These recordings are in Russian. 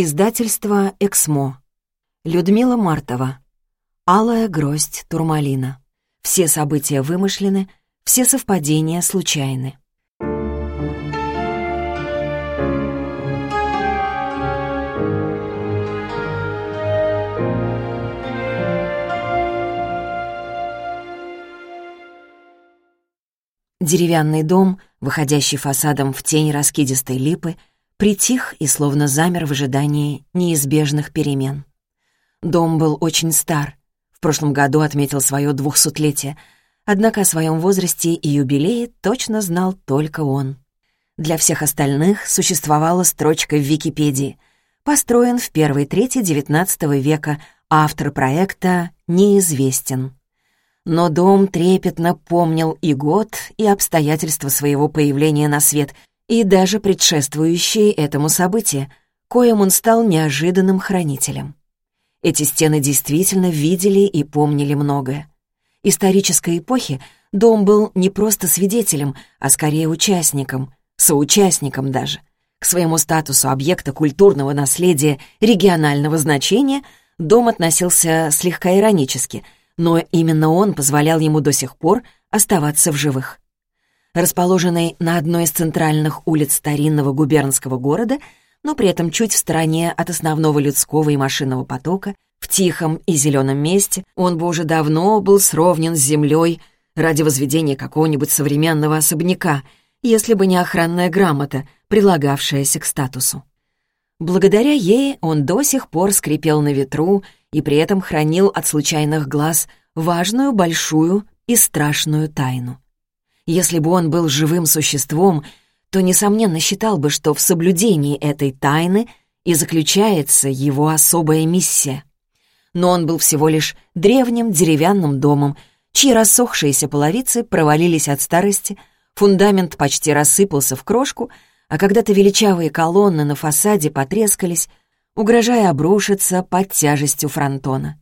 Издательство «Эксмо». Людмила Мартова. Алая гроздь турмалина. Все события вымышлены, все совпадения случайны. Деревянный дом, выходящий фасадом в тень раскидистой липы, притих и словно замер в ожидании неизбежных перемен. Дом был очень стар. В прошлом году отметил свое двухсотлетие, однако о своем возрасте и юбилее точно знал только он. Для всех остальных существовала строчка в Википедии. Построен в первой трети XIX века, автор проекта неизвестен. Но дом трепетно помнил и год, и обстоятельства своего появления на свет — и даже предшествующие этому события, коим он стал неожиданным хранителем. Эти стены действительно видели и помнили многое. Исторической эпохи дом был не просто свидетелем, а скорее участником, соучастником даже. К своему статусу объекта культурного наследия регионального значения дом относился слегка иронически, но именно он позволял ему до сих пор оставаться в живых расположенный на одной из центральных улиц старинного губернского города, но при этом чуть в стороне от основного людского и машинного потока, в тихом и зеленом месте, он бы уже давно был сровнен с землей ради возведения какого-нибудь современного особняка, если бы не охранная грамота, прилагавшаяся к статусу. Благодаря ей он до сих пор скрипел на ветру и при этом хранил от случайных глаз важную, большую и страшную тайну. Если бы он был живым существом, то, несомненно, считал бы, что в соблюдении этой тайны и заключается его особая миссия. Но он был всего лишь древним деревянным домом, чьи рассохшиеся половицы провалились от старости, фундамент почти рассыпался в крошку, а когда-то величавые колонны на фасаде потрескались, угрожая обрушиться под тяжестью фронтона.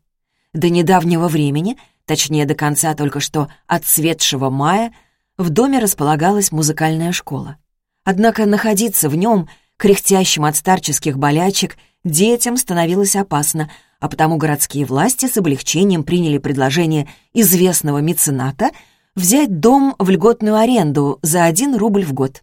До недавнего времени, точнее до конца только что отцветшего мая — в доме располагалась музыкальная школа. Однако находиться в нем, кряхтящим от старческих болячек, детям становилось опасно, а потому городские власти с облегчением приняли предложение известного мецената взять дом в льготную аренду за один рубль в год.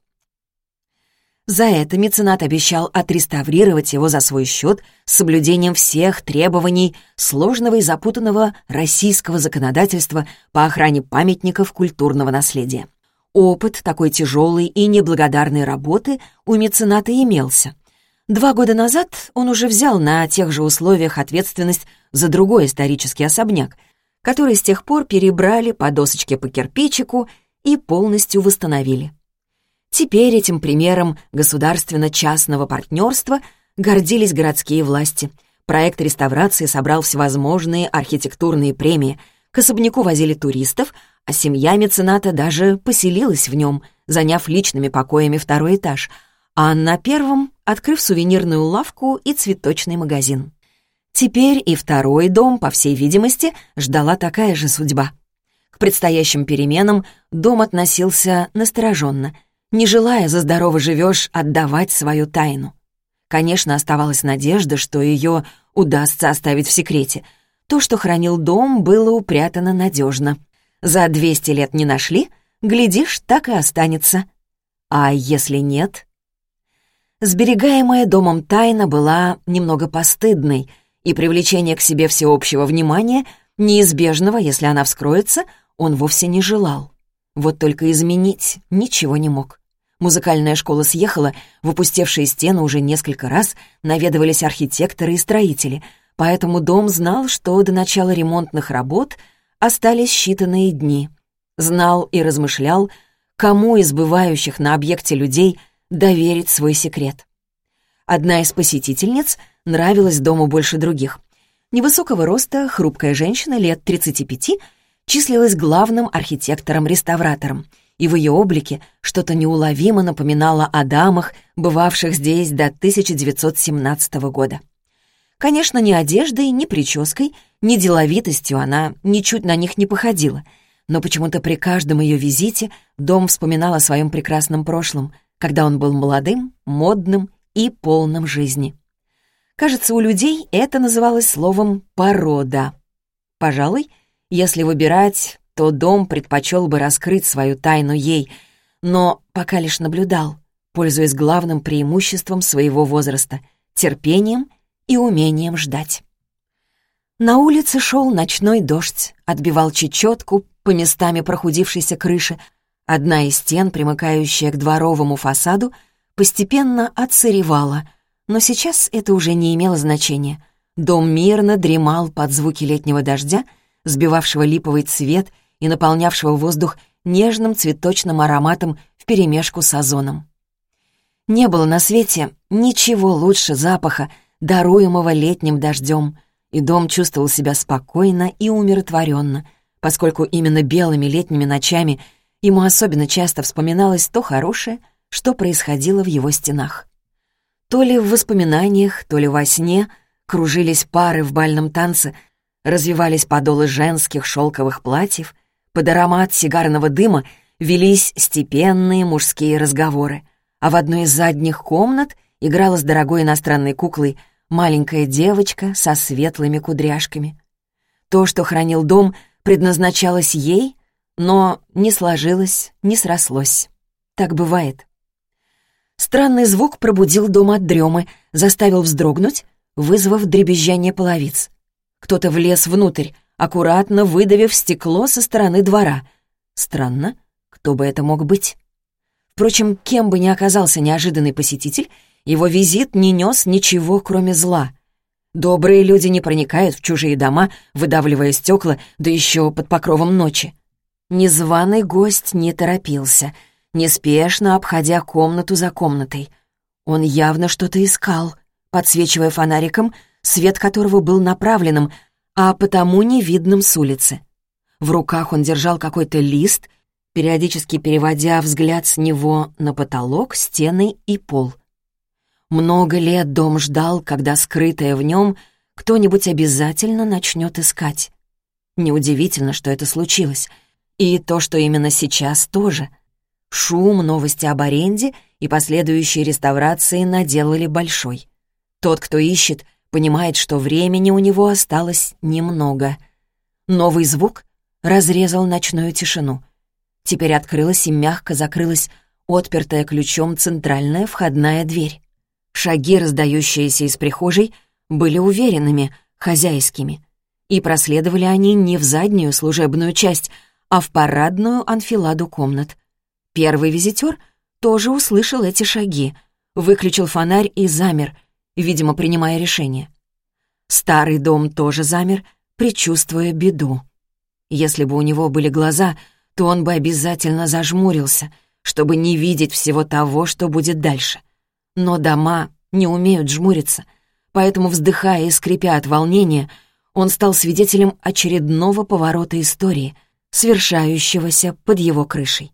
За это меценат обещал отреставрировать его за свой счет с соблюдением всех требований сложного и запутанного российского законодательства по охране памятников культурного наследия. Опыт такой тяжелой и неблагодарной работы у мецената имелся. Два года назад он уже взял на тех же условиях ответственность за другой исторический особняк, который с тех пор перебрали по досочке по кирпичику и полностью восстановили. Теперь этим примером государственно-частного партнерства гордились городские власти. Проект реставрации собрал всевозможные архитектурные премии. К особняку возили туристов, а семья мецената даже поселилась в нем, заняв личными покоями второй этаж, а на первом открыв сувенирную лавку и цветочный магазин. Теперь и второй дом, по всей видимости, ждала такая же судьба. К предстоящим переменам дом относился настороженно — не желая за здорово живешь отдавать свою тайну. Конечно, оставалась надежда, что ее удастся оставить в секрете. То, что хранил дом, было упрятано надежно. За 200 лет не нашли, глядишь, так и останется. А если нет? Сберегаемая домом тайна была немного постыдной, и привлечение к себе всеобщего внимания, неизбежного, если она вскроется, он вовсе не желал. Вот только изменить ничего не мог. Музыкальная школа съехала, в опустевшие стены уже несколько раз наведывались архитекторы и строители, поэтому дом знал, что до начала ремонтных работ остались считанные дни. Знал и размышлял, кому из бывающих на объекте людей доверить свой секрет. Одна из посетительниц нравилась дому больше других. Невысокого роста, хрупкая женщина лет 35 числилась главным архитектором-реставратором — и в ее облике что-то неуловимо напоминало о дамах, бывавших здесь до 1917 года. Конечно, ни одеждой, ни прической, ни деловитостью она ничуть на них не походила, но почему-то при каждом ее визите дом вспоминал о своем прекрасном прошлом, когда он был молодым, модным и полным жизни. Кажется, у людей это называлось словом «порода». Пожалуй, если выбирать, то дом предпочел бы раскрыть свою тайну ей, но пока лишь наблюдал, пользуясь главным преимуществом своего возраста — терпением и умением ждать. На улице шел ночной дождь, отбивал чечетку по местами прохудившейся крыши. Одна из стен, примыкающая к дворовому фасаду, постепенно отсыревала, но сейчас это уже не имело значения. Дом мирно дремал под звуки летнего дождя, сбивавшего липовый цвет и наполнявшего воздух нежным цветочным ароматом вперемешку с озоном. Не было на свете ничего лучше запаха, даруемого летним дождем, и дом чувствовал себя спокойно и умиротворенно, поскольку именно белыми летними ночами ему особенно часто вспоминалось то хорошее, что происходило в его стенах. То ли в воспоминаниях, то ли во сне кружились пары в бальном танце, развивались подолы женских шелковых платьев, под аромат сигарного дыма велись степенные мужские разговоры, а в одной из задних комнат играла с дорогой иностранной куклой — маленькая девочка со светлыми кудряшками. То, что хранил дом, предназначалось ей, но не сложилось, не срослось. Так бывает. Странный звук пробудил дом от дремы, заставил вздрогнуть, вызвав дребезжание половиц. Кто-то влез внутрь, аккуратно выдавив стекло со стороны двора. Странно, кто бы это мог быть? Впрочем, кем бы ни оказался неожиданный посетитель, его визит не нес ничего, кроме зла. Добрые люди не проникают в чужие дома, выдавливая стекла, да еще под покровом ночи. Незваный гость не торопился, неспешно обходя комнату за комнатой. Он явно что-то искал, подсвечивая фонариком, свет которого был направленным, а потому невидным с улицы. В руках он держал какой-то лист, периодически переводя взгляд с него на потолок, стены и пол — много лет дом ждал, когда скрытое в нем кто-нибудь обязательно начнет искать. Неудивительно, что это случилось. И то, что именно сейчас тоже. Шум, новости об аренде и последующие реставрации наделали большой. Тот, кто ищет, понимает, что времени у него осталось немного. Новый звук разрезал ночную тишину. Теперь открылась и мягко закрылась отпертая ключом центральная входная дверь. Шаги, раздающиеся из прихожей, были уверенными, хозяйскими. И проследовали они не в заднюю служебную часть, а в парадную анфиладу комнат. Первый визитер тоже услышал эти шаги, выключил фонарь и замер, видимо, принимая решение. Старый дом тоже замер, предчувствуя беду. Если бы у него были глаза, то он бы обязательно зажмурился, чтобы не видеть всего того, что будет дальше — но дома не умеют жмуриться, поэтому, вздыхая и скрипя от волнения, он стал свидетелем очередного поворота истории, свершающегося под его крышей.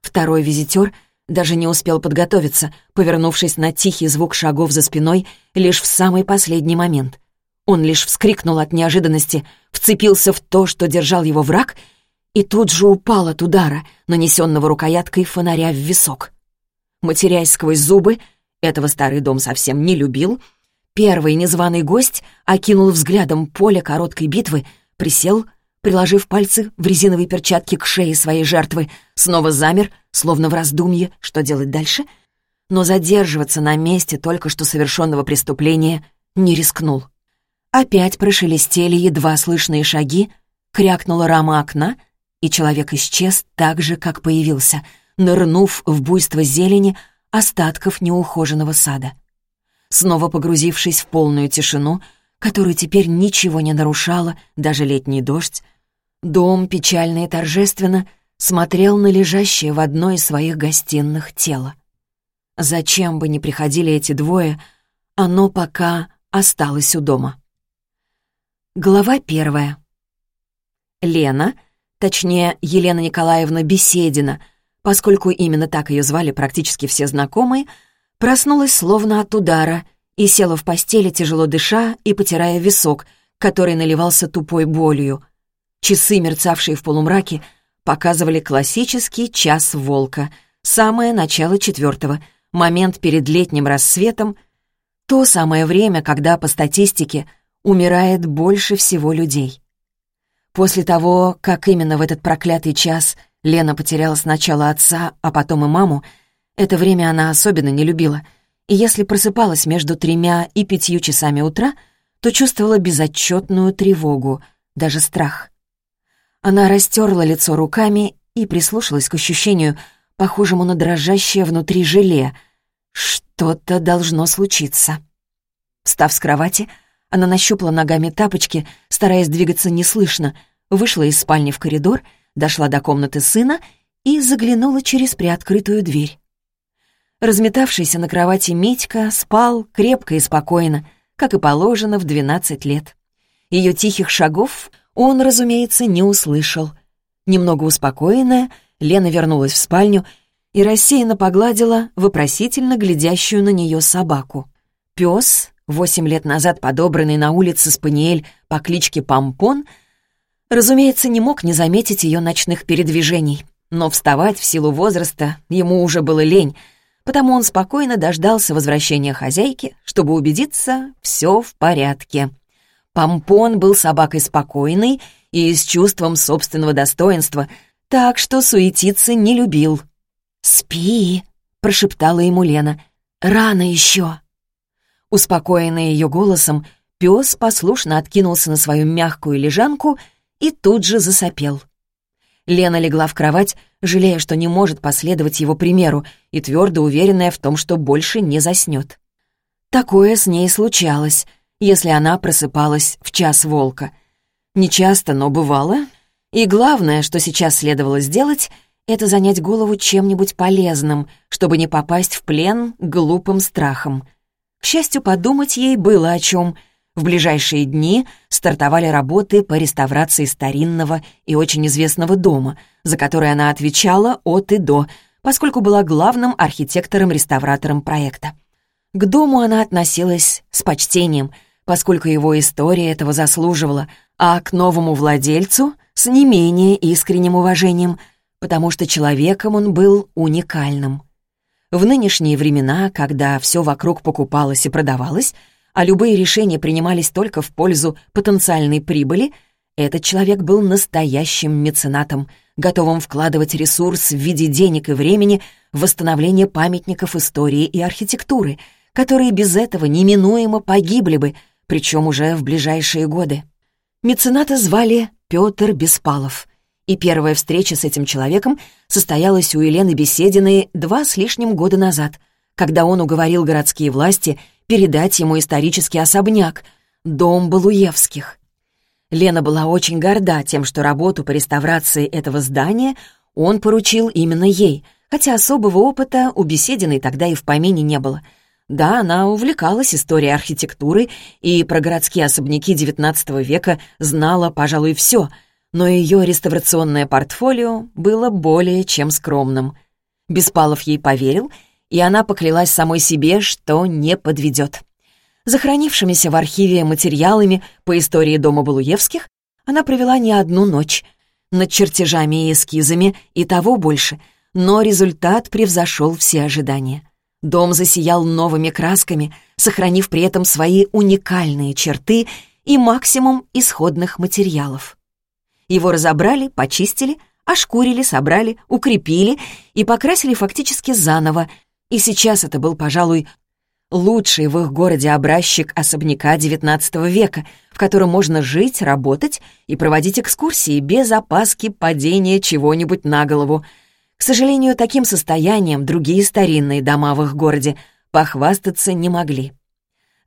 Второй визитер даже не успел подготовиться, повернувшись на тихий звук шагов за спиной лишь в самый последний момент. Он лишь вскрикнул от неожиданности, вцепился в то, что держал его враг, и тут же упал от удара, нанесенного рукояткой фонаря в висок. Матерясь сквозь зубы, этого старый дом совсем не любил. Первый незваный гость окинул взглядом поле короткой битвы, присел, приложив пальцы в резиновые перчатки к шее своей жертвы, снова замер, словно в раздумье, что делать дальше, но задерживаться на месте только что совершенного преступления не рискнул. Опять прошелестели едва слышные шаги, крякнула рама окна, и человек исчез так же, как появился, нырнув в буйство зелени, остатков неухоженного сада. Снова погрузившись в полную тишину, которую теперь ничего не нарушало, даже летний дождь, дом печально и торжественно смотрел на лежащее в одной из своих гостиных тело. Зачем бы ни приходили эти двое, оно пока осталось у дома. Глава первая. Лена, точнее, Елена Николаевна Беседина — поскольку именно так ее звали практически все знакомые, проснулась словно от удара и села в постели, тяжело дыша и потирая висок, который наливался тупой болью. Часы, мерцавшие в полумраке, показывали классический час волка, самое начало четвертого, момент перед летним рассветом, То самое время, когда, по статистике, умирает больше всего людей. После того, как именно в этот проклятый час Лена потеряла сначала отца, а потом и маму, это время она особенно не любила, и если просыпалась между тремя и пятью часами утра, то чувствовала безотчетную тревогу, даже страх. Она растерла лицо руками и прислушалась к ощущению, похожему на дрожащее внутри желе. Что-то должно случиться. Встав с кровати, она нащупала ногами тапочки, стараясь двигаться неслышно, вышла из спальни в коридор, дошла до комнаты сына и заглянула через приоткрытую дверь. Разметавшийся на кровати Митька спал крепко и спокойно, как и положено в двенадцать лет. Ее тихих шагов он, разумеется, не услышал. Немного успокоенная, Лена вернулась в спальню и рассеянно погладила вопросительно глядящую на нее собаку. Пес, восемь лет назад подобранный на улице Спаниель по кличке Помпон, разумеется, не мог не заметить ее ночных передвижений, но вставать в силу возраста ему уже было лень, потому он спокойно дождался возвращения хозяйки, чтобы убедиться, все в порядке. Помпон был собакой спокойной и с чувством собственного достоинства, так что суетиться не любил. «Спи», — прошептала ему Лена, — «рано еще». Успокоенный ее голосом, пес послушно откинулся на свою мягкую лежанку и тут же засопел. Лена легла в кровать, жалея, что не может последовать его примеру, и твердо уверенная в том, что больше не заснет. Такое с ней случалось, если она просыпалась в час волка. Нечасто, но бывало. И главное, что сейчас следовало сделать, это занять голову чем-нибудь полезным, чтобы не попасть в плен глупым страхом — к счастью, подумать ей было о чем. В ближайшие дни стартовали работы по реставрации старинного и очень известного дома, за который она отвечала от и до, поскольку была главным архитектором-реставратором проекта. К дому она относилась с почтением, поскольку его история этого заслуживала, а к новому владельцу — с не менее искренним уважением, потому что человеком он был уникальным — в нынешние времена, когда все вокруг покупалось и продавалось, а любые решения принимались только в пользу потенциальной прибыли, этот человек был настоящим меценатом, готовым вкладывать ресурс в виде денег и времени в восстановление памятников истории и архитектуры, которые без этого неминуемо погибли бы, причем уже в ближайшие годы. Мецената звали Петр Беспалов — и первая встреча с этим человеком состоялась у Елены Бесединой два с лишним года назад, когда он уговорил городские власти передать ему исторический особняк, дом Балуевских. Лена была очень горда тем, что работу по реставрации этого здания он поручил именно ей, хотя особого опыта у Бесединой тогда и в помине не было. Да, она увлекалась историей архитектуры и про городские особняки XIX века знала, пожалуй, все — но ее реставрационное портфолио было более чем скромным. Беспалов ей поверил, и она поклялась самой себе, что не подведет. Захоронившимися в архиве материалами по истории дома Балуевских она провела не одну ночь. Над чертежами и эскизами и того больше, но результат превзошел все ожидания. Дом засиял новыми красками, сохранив при этом свои уникальные черты и максимум исходных материалов. Его разобрали, почистили, ошкурили, собрали, укрепили и покрасили фактически заново. И сейчас это был, пожалуй, лучший в их городе образчик особняка XIX века, в котором можно жить, работать и проводить экскурсии без опаски падения чего-нибудь на голову. К сожалению, таким состоянием другие старинные дома в их городе похвастаться не могли.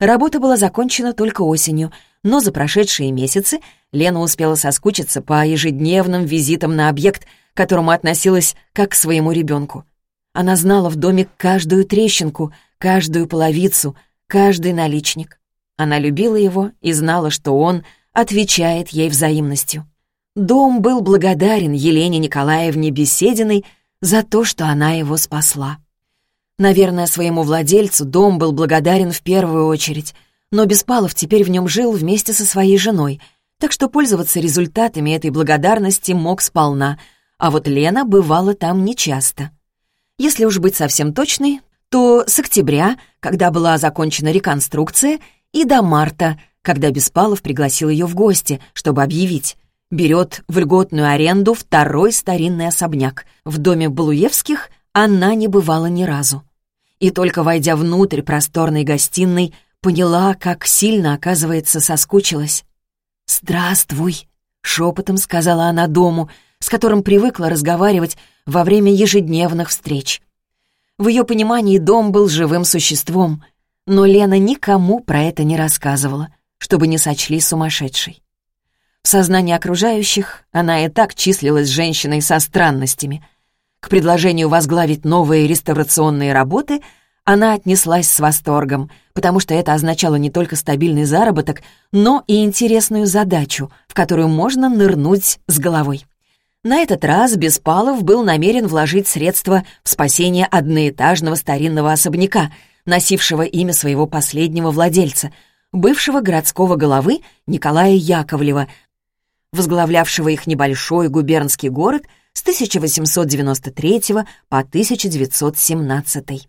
Работа была закончена только осенью, но за прошедшие месяцы Лена успела соскучиться по ежедневным визитам на объект, к которому относилась как к своему ребенку. Она знала в доме каждую трещинку, каждую половицу, каждый наличник. Она любила его и знала, что он отвечает ей взаимностью. Дом был благодарен Елене Николаевне Бесединой за то, что она его спасла. Наверное, своему владельцу дом был благодарен в первую очередь, но Беспалов теперь в нем жил вместе со своей женой, так что пользоваться результатами этой благодарности мог сполна, а вот Лена бывала там нечасто. Если уж быть совсем точной, то с октября, когда была закончена реконструкция, и до марта, когда Беспалов пригласил ее в гости, чтобы объявить. Берет в льготную аренду второй старинный особняк. В доме Балуевских она не бывала ни разу. И только войдя внутрь просторной гостиной, поняла, как сильно, оказывается, соскучилась. «Здравствуй», — шепотом сказала она дому, с которым привыкла разговаривать во время ежедневных встреч. В ее понимании дом был живым существом, но Лена никому про это не рассказывала, чтобы не сочли сумасшедшей. В сознании окружающих она и так числилась женщиной со странностями. К предложению возглавить новые реставрационные работы она отнеслась с восторгом, потому что это означало не только стабильный заработок, но и интересную задачу, в которую можно нырнуть с головой. На этот раз Беспалов был намерен вложить средства в спасение одноэтажного старинного особняка, носившего имя своего последнего владельца, бывшего городского головы Николая Яковлева, возглавлявшего их небольшой губернский город с 1893 по 1917.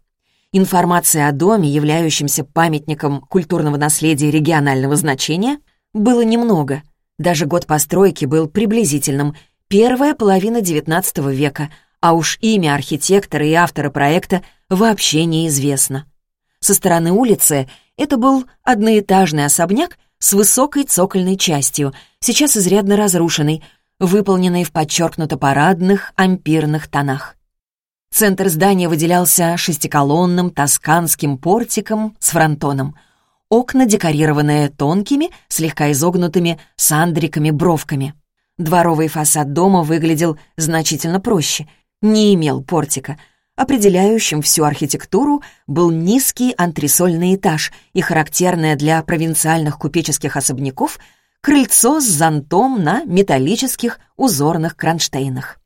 Информации о доме, являющемся памятником культурного наследия регионального значения, было немного. Даже год постройки был приблизительным – первая половина XIX века, а уж имя архитектора и автора проекта вообще неизвестно. Со стороны улицы это был одноэтажный особняк с высокой цокольной частью, сейчас изрядно разрушенный, выполненный в подчеркнуто парадных ампирных тонах. Центр здания выделялся шестиколонным тосканским портиком с фронтоном. Окна декорированные тонкими, слегка изогнутыми сандриками-бровками. Дворовый фасад дома выглядел значительно проще, не имел портика. Определяющим всю архитектуру был низкий антресольный этаж и характерное для провинциальных купеческих особняков крыльцо с зонтом на металлических узорных кронштейнах.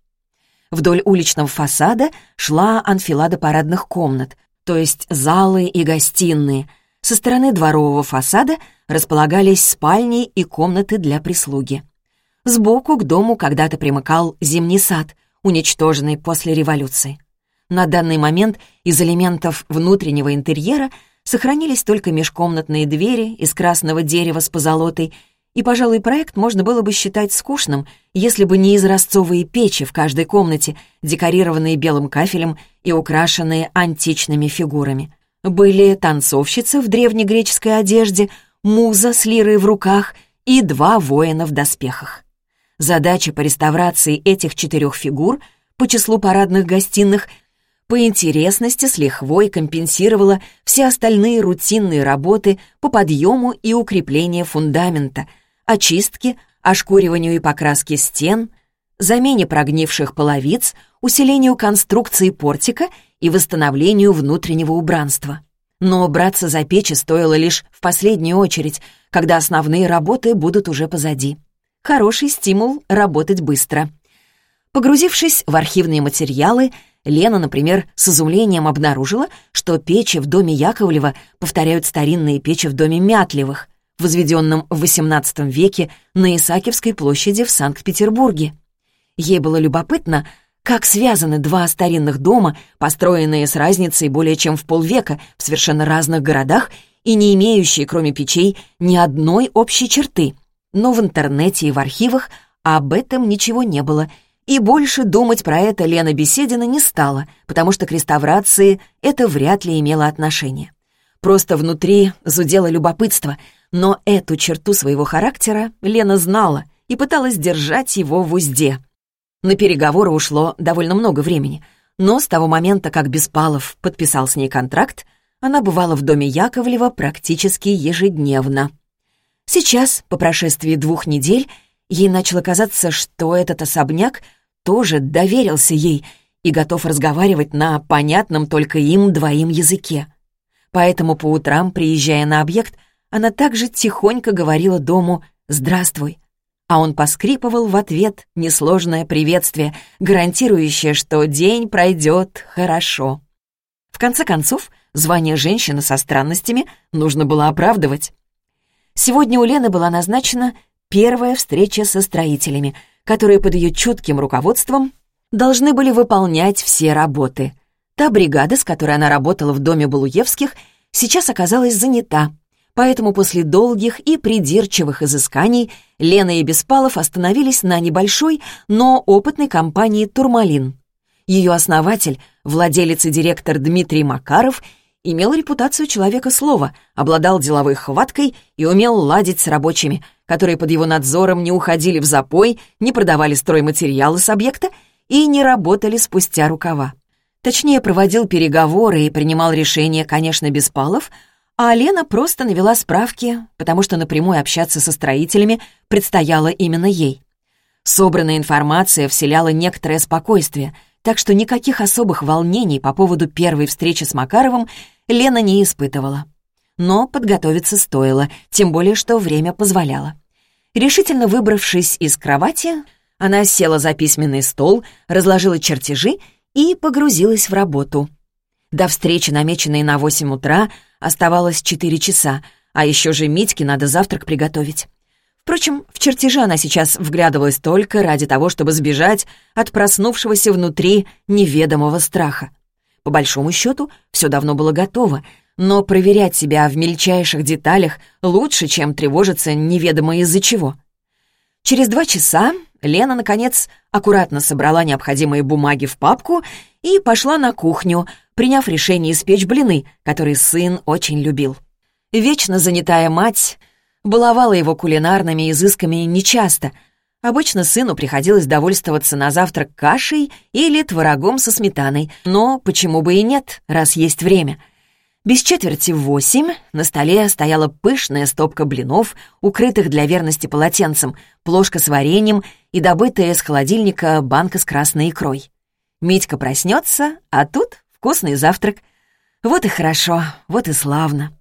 Вдоль уличного фасада шла анфилада парадных комнат, то есть залы и гостиные. Со стороны дворового фасада располагались спальни и комнаты для прислуги. Сбоку к дому когда-то примыкал зимний сад, уничтоженный после революции. На данный момент из элементов внутреннего интерьера сохранились только межкомнатные двери из красного дерева с позолотой, и, пожалуй, проект можно было бы считать скучным, если бы не изразцовые печи в каждой комнате, декорированные белым кафелем и украшенные античными фигурами. Были танцовщица в древнегреческой одежде, муза с лирой в руках и два воина в доспехах. Задача по реставрации этих четырех фигур по числу парадных гостиных по интересности с лихвой компенсировала все остальные рутинные работы по подъему и укреплению фундамента, очистке, ошкуриванию и покраске стен, замене прогнивших половиц, усилению конструкции портика и восстановлению внутреннего убранства. Но браться за печи стоило лишь в последнюю очередь, когда основные работы будут уже позади хороший стимул работать быстро. Погрузившись в архивные материалы, Лена, например, с изумлением обнаружила, что печи в доме Яковлева повторяют старинные печи в доме Мятлевых, возведенном в XVIII веке на Исаакиевской площади в Санкт-Петербурге. Ей было любопытно, как связаны два старинных дома, построенные с разницей более чем в полвека в совершенно разных городах и не имеющие, кроме печей, ни одной общей черты — но в интернете и в архивах об этом ничего не было, и больше думать про это Лена Беседина не стала, потому что к реставрации это вряд ли имело отношение. Просто внутри зудело любопытство, но эту черту своего характера Лена знала и пыталась держать его в узде. На переговоры ушло довольно много времени, но с того момента, как Беспалов подписал с ней контракт, она бывала в доме Яковлева практически ежедневно. Сейчас, по прошествии двух недель, ей начало казаться, что этот особняк тоже доверился ей и готов разговаривать на понятном только им двоим языке. Поэтому по утрам, приезжая на объект, она также тихонько говорила дому «Здравствуй», а он поскрипывал в ответ несложное приветствие, гарантирующее, что день пройдет хорошо. В конце концов, звание женщины со странностями нужно было оправдывать. Сегодня у Лены была назначена первая встреча со строителями, которые под ее чутким руководством должны были выполнять все работы. Та бригада, с которой она работала в доме Балуевских, сейчас оказалась занята, поэтому после долгих и придирчивых изысканий Лена и Беспалов остановились на небольшой, но опытной компании «Турмалин». Ее основатель, владелец и директор Дмитрий Макаров, имел репутацию человека слова, обладал деловой хваткой и умел ладить с рабочими, которые под его надзором не уходили в запой, не продавали стройматериалы с объекта и не работали спустя рукава. Точнее, проводил переговоры и принимал решения, конечно, без палов, а Лена просто навела справки, потому что напрямую общаться со строителями предстояло именно ей. Собранная информация вселяла некоторое спокойствие, так что никаких особых волнений по поводу первой встречи с Макаровым Лена не испытывала. Но подготовиться стоило, тем более что время позволяло. Решительно выбравшись из кровати, она села за письменный стол, разложила чертежи и погрузилась в работу. До встречи, намеченной на 8 утра, оставалось 4 часа, а еще же Митьке надо завтрак приготовить. Впрочем, в чертежи она сейчас вглядывалась только ради того, чтобы сбежать от проснувшегося внутри неведомого страха. По большому счету, все давно было готово, но проверять себя в мельчайших деталях лучше, чем тревожиться неведомо из-за чего. Через два часа Лена, наконец, аккуратно собрала необходимые бумаги в папку и пошла на кухню, приняв решение испечь блины, которые сын очень любил. Вечно занятая мать баловала его кулинарными изысками нечасто — Обычно сыну приходилось довольствоваться на завтрак кашей или творогом со сметаной, но почему бы и нет, раз есть время. Без четверти в восемь на столе стояла пышная стопка блинов, укрытых для верности полотенцем, плошка с вареньем и добытая из холодильника банка с красной икрой. Митька проснется, а тут вкусный завтрак. Вот и хорошо, вот и славно.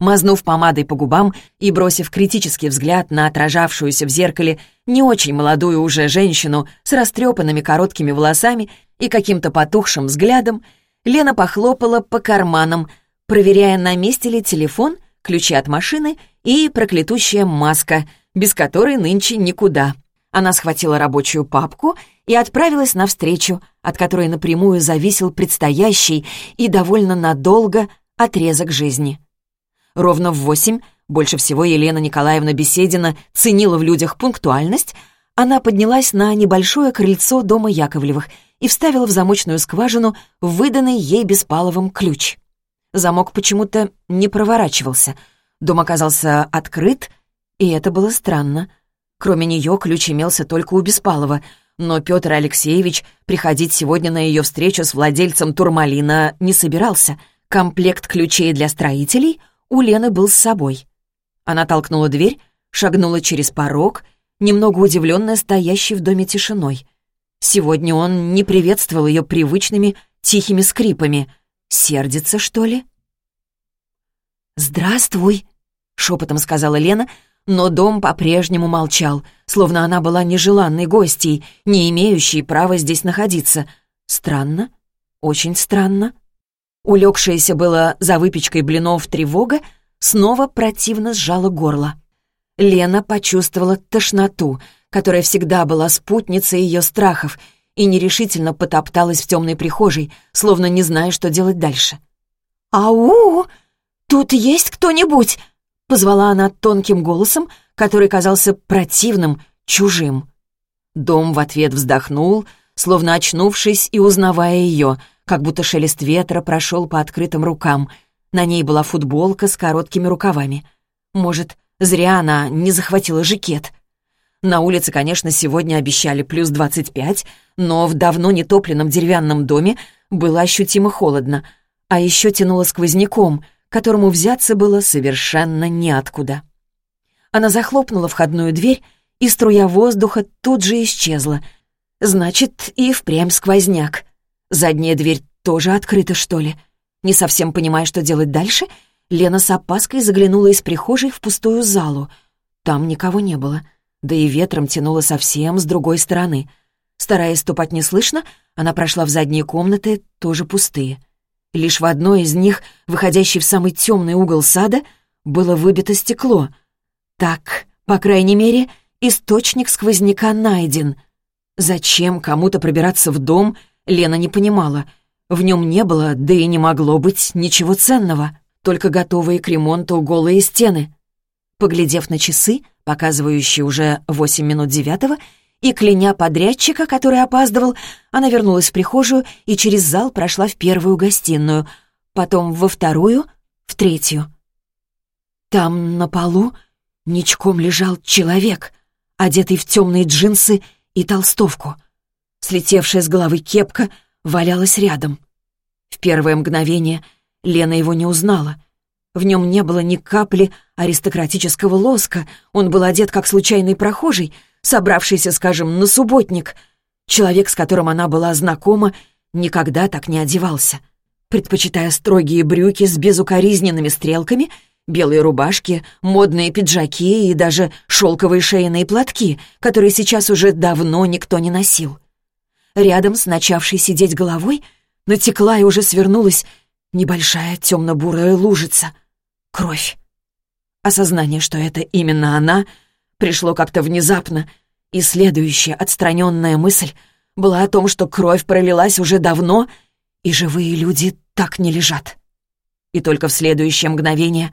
Мазнув помадой по губам и бросив критический взгляд на отражавшуюся в зеркале не очень молодую уже женщину с растрепанными короткими волосами и каким-то потухшим взглядом, Лена похлопала по карманам, проверяя, на месте ли телефон, ключи от машины и проклятущая маска, без которой нынче никуда. Она схватила рабочую папку и отправилась навстречу, от которой напрямую зависел предстоящий и довольно надолго отрезок жизни. Ровно в восемь, больше всего Елена Николаевна Беседина ценила в людях пунктуальность, она поднялась на небольшое крыльцо дома Яковлевых и вставила в замочную скважину выданный ей Беспаловым ключ. Замок почему-то не проворачивался. Дом оказался открыт, и это было странно. Кроме нее ключ имелся только у Беспалова, но Петр Алексеевич приходить сегодня на ее встречу с владельцем турмалина не собирался. Комплект ключей для строителей у Лены был с собой. Она толкнула дверь, шагнула через порог, немного удивленная стоящей в доме тишиной. Сегодня он не приветствовал ее привычными тихими скрипами. Сердится, что ли? «Здравствуй», — шепотом сказала Лена, но дом по-прежнему молчал, словно она была нежеланной гостьей, не имеющей права здесь находиться. Странно, очень странно. Улегшаяся было за выпечкой блинов тревога снова противно сжала горло. Лена почувствовала тошноту, которая всегда была спутницей ее страхов, и нерешительно потопталась в темной прихожей, словно не зная, что делать дальше. «Ау! Тут есть кто-нибудь?» — позвала она тонким голосом, который казался противным, чужим. Дом в ответ вздохнул, словно очнувшись и узнавая ее — как будто шелест ветра прошел по открытым рукам. На ней была футболка с короткими рукавами. Может, зря она не захватила жакет. На улице, конечно, сегодня обещали плюс 25, но в давно нетопленном деревянном доме было ощутимо холодно, а еще тянуло сквозняком, которому взяться было совершенно неоткуда. Она захлопнула входную дверь, и струя воздуха тут же исчезла. Значит, и впрямь сквозняк. Задняя дверь тоже открыта, что ли? Не совсем понимая, что делать дальше, Лена с опаской заглянула из прихожей в пустую залу. Там никого не было, да и ветром тянуло совсем с другой стороны. Стараясь ступать неслышно, она прошла в задние комнаты, тоже пустые. Лишь в одной из них, выходящей в самый темный угол сада, было выбито стекло. Так, по крайней мере, источник сквозняка найден. Зачем кому-то пробираться в дом — Лена не понимала. В нем не было, да и не могло быть ничего ценного, только готовые к ремонту голые стены. Поглядев на часы, показывающие уже восемь минут девятого, и кляня подрядчика, который опаздывал, она вернулась в прихожую и через зал прошла в первую гостиную, потом во вторую, в третью. Там, на полу, ничком лежал человек, одетый в темные джинсы и толстовку. Слетевшая с головы кепка валялась рядом. В первое мгновение Лена его не узнала. В нем не было ни капли аристократического лоска, он был одет как случайный прохожий, собравшийся, скажем, на субботник. Человек, с которым она была знакома, никогда так не одевался. Предпочитая строгие брюки с безукоризненными стрелками, белые рубашки, модные пиджаки и даже шелковые шейные платки, которые сейчас уже давно никто не носил. Рядом с начавшей сидеть головой натекла и уже свернулась небольшая темно-бурая лужица. Кровь. Осознание, что это именно она, пришло как-то внезапно, и следующая отстраненная мысль была о том, что кровь пролилась уже давно, и живые люди так не лежат. И только в следующее мгновение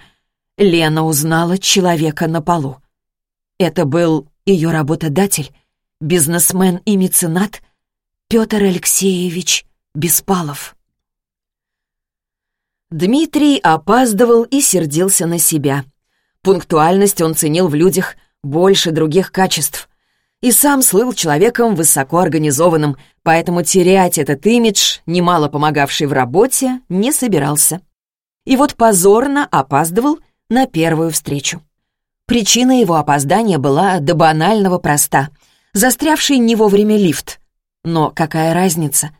Лена узнала человека на полу. Это был ее работодатель, бизнесмен и меценат Петр Алексеевич Беспалов. Дмитрий опаздывал и сердился на себя. Пунктуальность он ценил в людях больше других качеств. И сам слыл человеком высокоорганизованным, поэтому терять этот имидж, немало помогавший в работе, не собирался. И вот позорно опаздывал на первую встречу. Причина его опоздания была до банального проста. Застрявший не вовремя лифт. Но какая разница?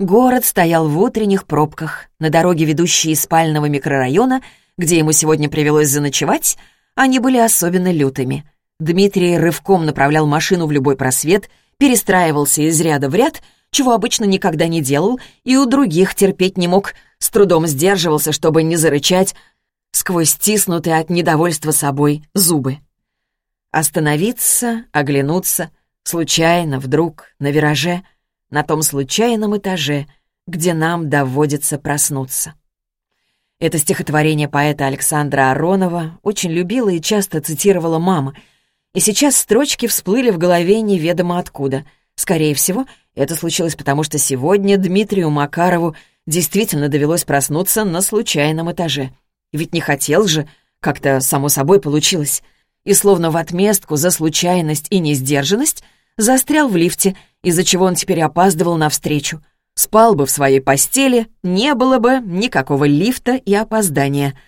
Город стоял в утренних пробках. На дороге, ведущей из спального микрорайона, где ему сегодня привелось заночевать, они были особенно лютыми. Дмитрий рывком направлял машину в любой просвет, перестраивался из ряда в ряд, чего обычно никогда не делал, и у других терпеть не мог, с трудом сдерживался, чтобы не зарычать сквозь стиснутые от недовольства собой зубы. Остановиться, оглянуться, случайно, вдруг, на вираже — на том случайном этаже, где нам доводится проснуться. Это стихотворение поэта Александра Аронова очень любила и часто цитировала мама, и сейчас строчки всплыли в голове неведомо откуда. Скорее всего, это случилось потому, что сегодня Дмитрию Макарову действительно довелось проснуться на случайном этаже. Ведь не хотел же, как-то само собой получилось. И словно в отместку за случайность и несдержанность застрял в лифте из-за чего он теперь опаздывал на встречу. Спал бы в своей постели, не было бы никакого лифта и опоздания.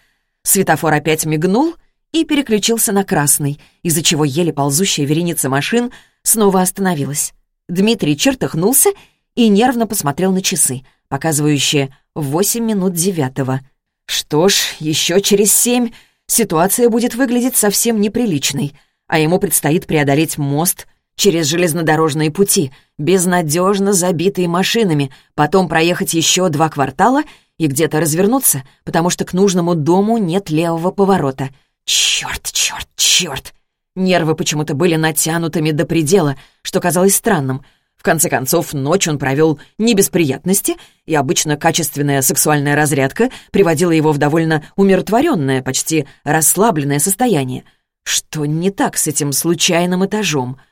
Светофор опять мигнул и переключился на красный, из-за чего еле ползущая вереница машин снова остановилась. Дмитрий чертыхнулся и нервно посмотрел на часы, показывающие восемь минут девятого. Что ж, еще через семь ситуация будет выглядеть совсем неприличной, а ему предстоит преодолеть мост через железнодорожные пути, безнадежно забитые машинами, потом проехать еще два квартала и где-то развернуться, потому что к нужному дому нет левого поворота. Черт, черт, черт! Нервы почему-то были натянутыми до предела, что казалось странным. В конце концов, ночь он провел не без приятности, и обычно качественная сексуальная разрядка приводила его в довольно умиротворенное, почти расслабленное состояние. Что не так с этим случайным этажом —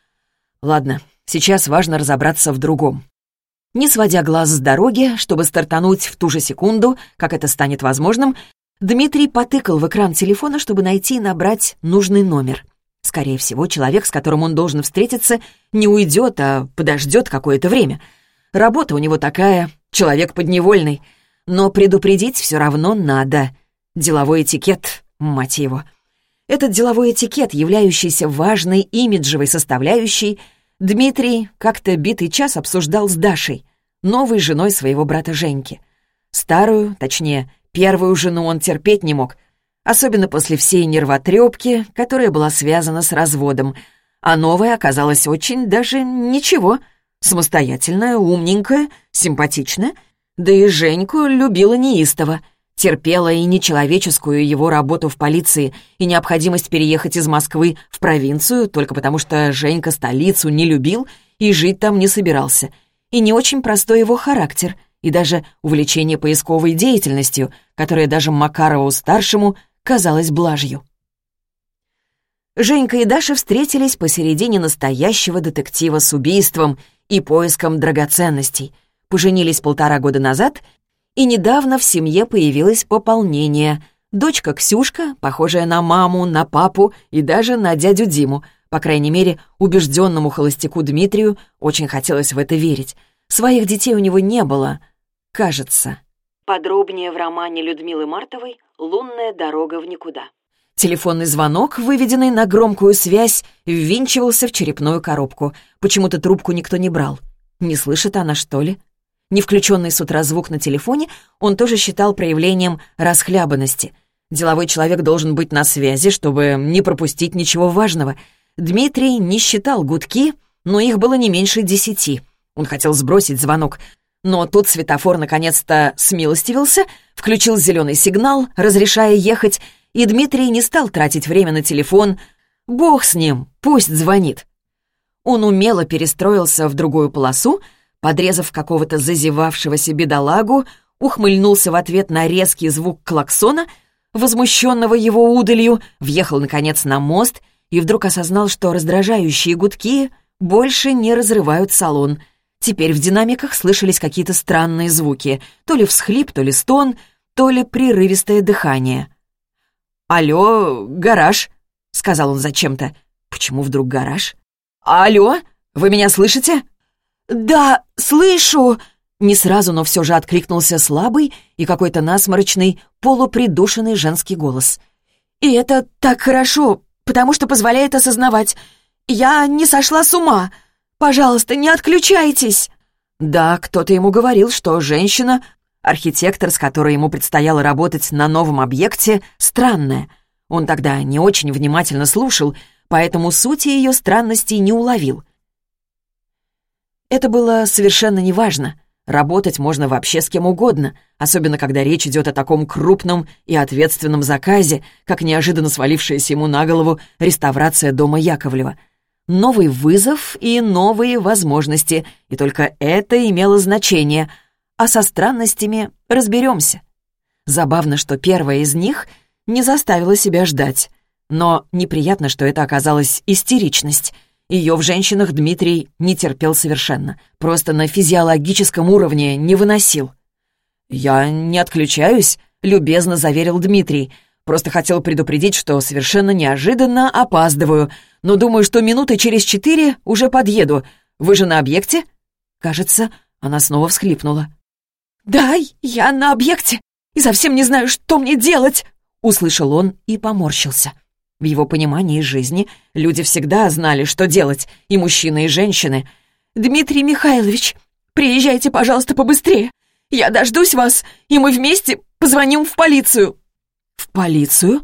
Ладно, сейчас важно разобраться в другом. Не сводя глаз с дороги, чтобы стартануть в ту же секунду, как это станет возможным, Дмитрий потыкал в экран телефона, чтобы найти и набрать нужный номер. Скорее всего, человек, с которым он должен встретиться, не уйдет, а подождет какое-то время. Работа у него такая, человек подневольный. Но предупредить все равно надо. Деловой этикет, мать его. Этот деловой этикет, являющийся важной имиджевой составляющей, Дмитрий как-то битый час обсуждал с Дашей, новой женой своего брата Женьки. Старую, точнее, первую жену он терпеть не мог, особенно после всей нервотрепки, которая была связана с разводом, а новая оказалась очень даже ничего, самостоятельная, умненькая, симпатичная, да и Женьку любила неистово — терпела и нечеловеческую его работу в полиции, и необходимость переехать из Москвы в провинцию только потому, что Женька столицу не любил и жить там не собирался, и не очень простой его характер, и даже увлечение поисковой деятельностью, которая даже Макарову-старшему казалась блажью. Женька и Даша встретились посередине настоящего детектива с убийством и поиском драгоценностей, поженились полтора года назад, и недавно в семье появилось пополнение. Дочка Ксюшка, похожая на маму, на папу и даже на дядю Диму. По крайней мере, убежденному холостяку Дмитрию очень хотелось в это верить. Своих детей у него не было, кажется. Подробнее в романе Людмилы Мартовой «Лунная дорога в никуда». Телефонный звонок, выведенный на громкую связь, ввинчивался в черепную коробку. Почему-то трубку никто не брал. Не слышит она, что ли? Не включенный с утра звук на телефоне он тоже считал проявлением расхлябанности. Деловой человек должен быть на связи, чтобы не пропустить ничего важного. Дмитрий не считал гудки, но их было не меньше десяти. Он хотел сбросить звонок, но тут светофор наконец-то смилостивился, включил зеленый сигнал, разрешая ехать, и Дмитрий не стал тратить время на телефон. Бог с ним, пусть звонит. Он умело перестроился в другую полосу, подрезав какого-то зазевавшегося бедолагу, ухмыльнулся в ответ на резкий звук клаксона, возмущенного его удалью, въехал, наконец, на мост и вдруг осознал, что раздражающие гудки больше не разрывают салон. Теперь в динамиках слышались какие-то странные звуки, то ли всхлип, то ли стон, то ли прерывистое дыхание. «Алло, гараж», — сказал он зачем-то. «Почему вдруг гараж?» «Алло, вы меня слышите?» «Да, слышу!» Не сразу, но все же откликнулся слабый и какой-то насморочный, полупридушенный женский голос. «И это так хорошо, потому что позволяет осознавать. Я не сошла с ума. Пожалуйста, не отключайтесь!» Да, кто-то ему говорил, что женщина, архитектор, с которой ему предстояло работать на новом объекте, странная. Он тогда не очень внимательно слушал, поэтому сути ее странностей не уловил. Это было совершенно неважно. Работать можно вообще с кем угодно, особенно когда речь идет о таком крупном и ответственном заказе, как неожиданно свалившаяся ему на голову реставрация дома Яковлева. Новый вызов и новые возможности, и только это имело значение, а со странностями разберемся. Забавно, что первая из них не заставила себя ждать. Но неприятно, что это оказалась истеричность — ее в женщинах Дмитрий не терпел совершенно. Просто на физиологическом уровне не выносил. «Я не отключаюсь», — любезно заверил Дмитрий. «Просто хотел предупредить, что совершенно неожиданно опаздываю. Но думаю, что минуты через четыре уже подъеду. Вы же на объекте?» Кажется, она снова всхлипнула. «Да, я на объекте и совсем не знаю, что мне делать», — услышал он и поморщился. В его понимании жизни люди всегда знали, что делать, и мужчины, и женщины. «Дмитрий Михайлович, приезжайте, пожалуйста, побыстрее. Я дождусь вас, и мы вместе позвоним в полицию». «В полицию?»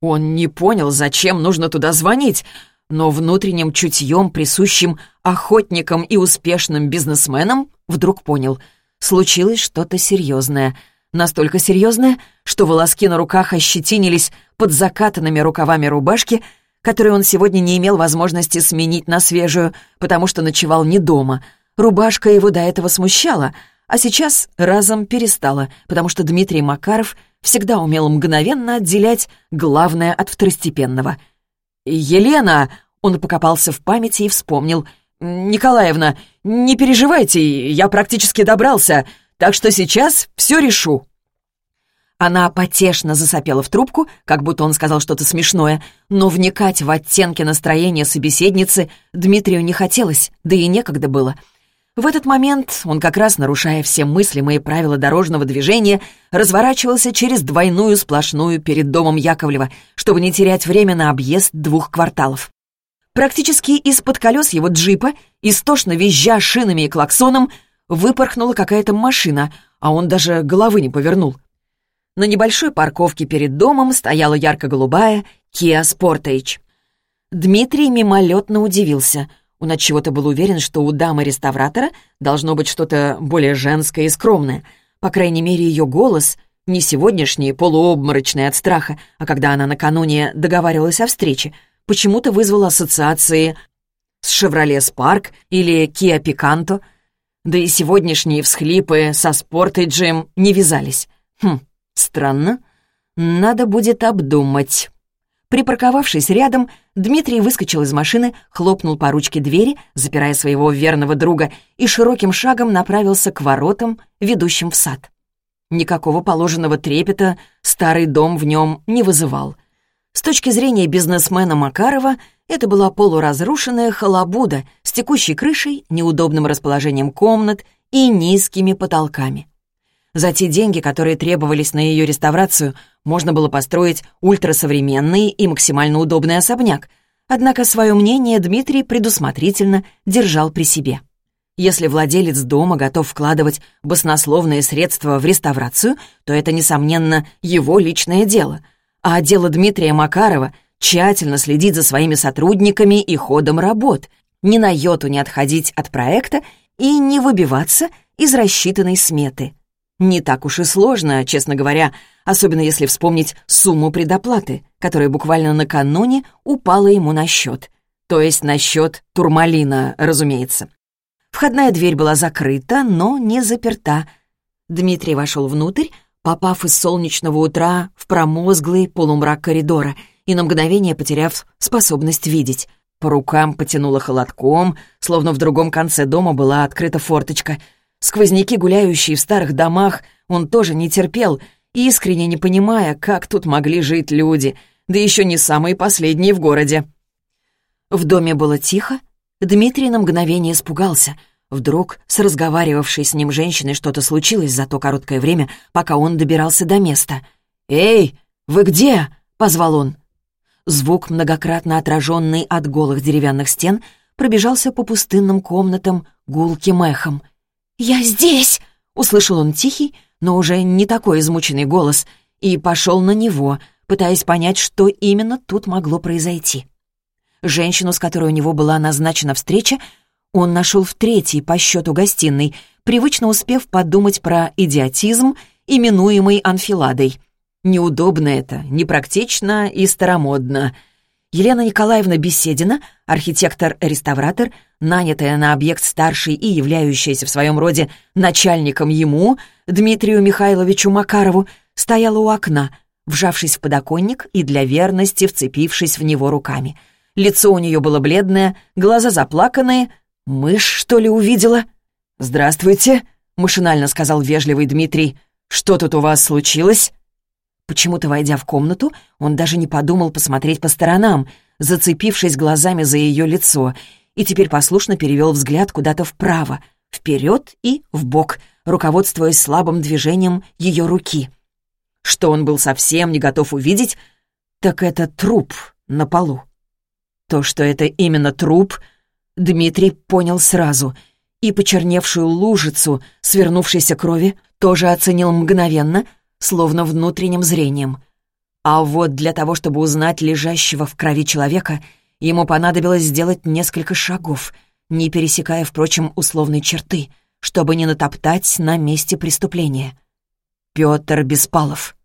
Он не понял, зачем нужно туда звонить, но внутренним чутьем, присущим охотникам и успешным бизнесменам, вдруг понял — случилось что-то серьезное — Настолько серьезное, что волоски на руках ощетинились под закатанными рукавами рубашки, которую он сегодня не имел возможности сменить на свежую, потому что ночевал не дома. Рубашка его до этого смущала, а сейчас разом перестала, потому что Дмитрий Макаров всегда умел мгновенно отделять главное от второстепенного. «Елена!» — он покопался в памяти и вспомнил. «Николаевна, не переживайте, я практически добрался так что сейчас все решу». Она потешно засопела в трубку, как будто он сказал что-то смешное, но вникать в оттенки настроения собеседницы Дмитрию не хотелось, да и некогда было. В этот момент он, как раз нарушая все мыслимые правила дорожного движения, разворачивался через двойную сплошную перед домом Яковлева, чтобы не терять время на объезд двух кварталов. Практически из-под колес его джипа, истошно визжа шинами и клаксоном, выпорхнула какая-то машина, а он даже головы не повернул. На небольшой парковке перед домом стояла ярко-голубая Kia Sportage. Дмитрий мимолетно удивился. Он от чего-то был уверен, что у дамы-реставратора должно быть что-то более женское и скромное. По крайней мере, ее голос, не сегодняшний, полуобморочный от страха, а когда она накануне договаривалась о встрече, почему-то вызвал ассоциации с «Шевроле Спарк» или «Киа Пиканто», Да и сегодняшние всхлипы со спортейджем не вязались. Хм, странно. Надо будет обдумать. Припарковавшись рядом, Дмитрий выскочил из машины, хлопнул по ручке двери, запирая своего верного друга, и широким шагом направился к воротам, ведущим в сад. Никакого положенного трепета старый дом в нем не вызывал. С точки зрения бизнесмена Макарова, это была полуразрушенная халабуда текущей крышей, неудобным расположением комнат и низкими потолками. За те деньги, которые требовались на ее реставрацию, можно было построить ультрасовременный и максимально удобный особняк. Однако свое мнение Дмитрий предусмотрительно держал при себе. Если владелец дома готов вкладывать баснословные средства в реставрацию, то это, несомненно, его личное дело. А дело Дмитрия Макарова — тщательно следить за своими сотрудниками и ходом работ, ни на йоту не отходить от проекта и не выбиваться из рассчитанной сметы. Не так уж и сложно, честно говоря, особенно если вспомнить сумму предоплаты, которая буквально накануне упала ему на счет. То есть на счет турмалина, разумеется. Входная дверь была закрыта, но не заперта. Дмитрий вошел внутрь, попав из солнечного утра в промозглый полумрак коридора и на мгновение потеряв способность видеть. По рукам потянуло холодком, словно в другом конце дома была открыта форточка — Сквозняки, гуляющие в старых домах, он тоже не терпел, искренне не понимая, как тут могли жить люди, да еще не самые последние в городе. В доме было тихо. Дмитрий на мгновение испугался. Вдруг с разговаривавшей с ним женщиной что-то случилось за то короткое время, пока он добирался до места. «Эй, вы где?» — позвал он. Звук, многократно отраженный от голых деревянных стен, пробежался по пустынным комнатам гулким эхом — «Я здесь!» — услышал он тихий, но уже не такой измученный голос, и пошел на него, пытаясь понять, что именно тут могло произойти. Женщину, с которой у него была назначена встреча, он нашел в третьей по счету гостиной, привычно успев подумать про идиотизм, именуемый анфиладой. Неудобно это, непрактично и старомодно — Елена Николаевна Беседина, архитектор-реставратор, нанятая на объект старший и являющаяся в своем роде начальником ему, Дмитрию Михайловичу Макарову, стояла у окна, вжавшись в подоконник и для верности вцепившись в него руками. Лицо у нее было бледное, глаза заплаканные. «Мышь, что ли, увидела?» «Здравствуйте», — машинально сказал вежливый Дмитрий. «Что тут у вас случилось?» Почему-то, войдя в комнату, он даже не подумал посмотреть по сторонам, зацепившись глазами за ее лицо, и теперь послушно перевел взгляд куда-то вправо, вперед и вбок, руководствуясь слабым движением ее руки. Что он был совсем не готов увидеть, так это труп на полу. То, что это именно труп, Дмитрий понял сразу, и почерневшую лужицу свернувшейся крови тоже оценил мгновенно — словно внутренним зрением. А вот для того, чтобы узнать лежащего в крови человека, ему понадобилось сделать несколько шагов, не пересекая, впрочем, условной черты, чтобы не натоптать на месте преступления. Петр Беспалов.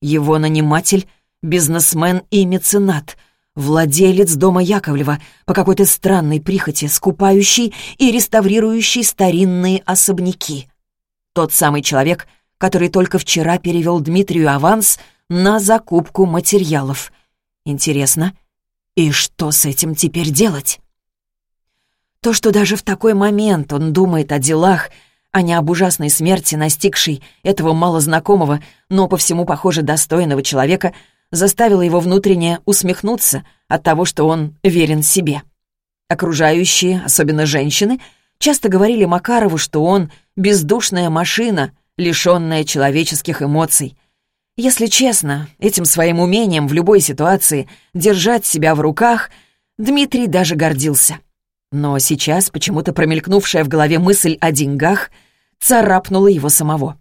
Его наниматель — бизнесмен и меценат — владелец дома Яковлева, по какой-то странной прихоти, скупающий и реставрирующий старинные особняки. Тот самый человек, который только вчера перевел Дмитрию аванс на закупку материалов. Интересно, и что с этим теперь делать? То, что даже в такой момент он думает о делах, а не об ужасной смерти, настигшей этого малознакомого, но по всему, похоже, достойного человека, заставило его внутренне усмехнуться от того, что он верен себе. Окружающие, особенно женщины, часто говорили Макарову, что он — бездушная машина, лишенная человеческих эмоций. Если честно, этим своим умением в любой ситуации держать себя в руках Дмитрий даже гордился. Но сейчас почему-то промелькнувшая в голове мысль о деньгах царапнула его самого.